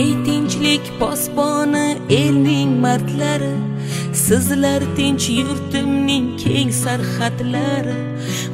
ey tinchlik posboni elning mardlari sizlar tinch yurtimning keng sarhadlari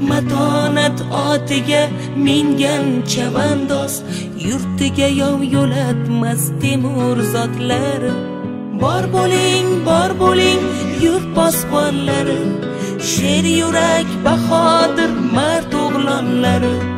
matonat otiga mingan chavandoz. Yurtiga yov yo'latmas temur zotlari. Bor bo'ling bor bo'ling yurt posbonlari. Sher yurak bahodir mard o'g'lonlari.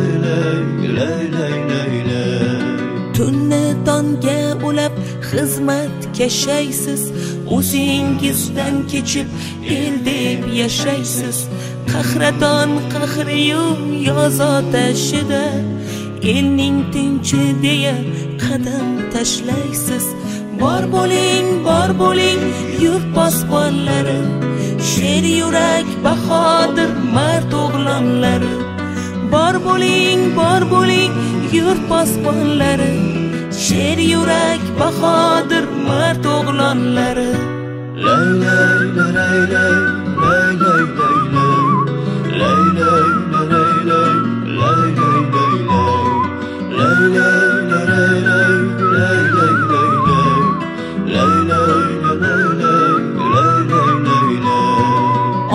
xizmat kashaysiz o'zingizdan kechib el deb yashaysiz. Qahraton qahriyu yoz otashida elning tinchi deya qadam tashlaysiz. Bor bo'ling bor bo'ling yurt posbonlari. Sher yurak bahodir mard o'g'lonlari. Bor bo'ling bor bo'ling yurt posbonlari. Sher yurak bahodir mard o'g'lonlari lay lay lay lay lay lay lay lay lay lay lay lay lay lay lay lay lay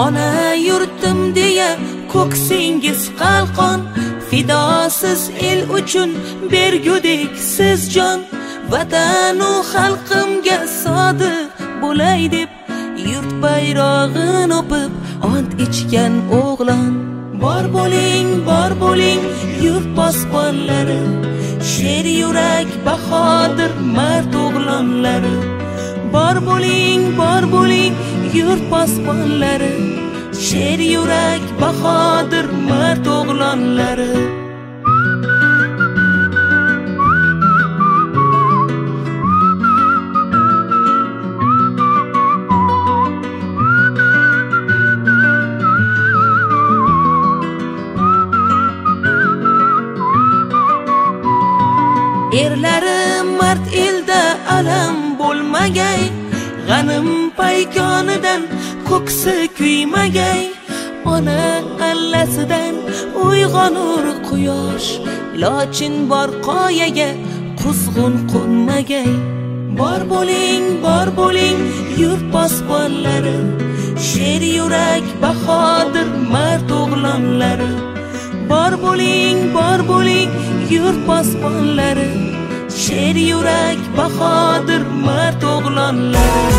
ona yurtim deya ko'ksingiz qalqon fidosiz el uchun bergudek siz jon. Vatanu xalqimga sodiq bo'lay deb yurt bayrog'ini o'pib ont ichgan o'g'lon. Bor bo'ling bor bo'ling yurt posbonlari sher yurak bahodir mard o'g'lonlari. Bor bo'ling bor bo'ling yurt posbonlari. Sher yurak bahodir mard o'g'lonlari. Erlari mard elda alam bo'lmagay. G'anim paykonidan ko'ksi kuymagay. Ona allasidan uyg'onur quyosh lochin bor qoyaga quzg'un qo'nmagay bor bo'ling bor bo'ling yurt posbonlari sher yurak bahodir mard o'g'lonlari. Bor bo'ling bor bo'ling yurt posbonlari. Sher yurak bahodir mard o'g'lonlar.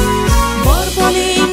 Bor bo'ling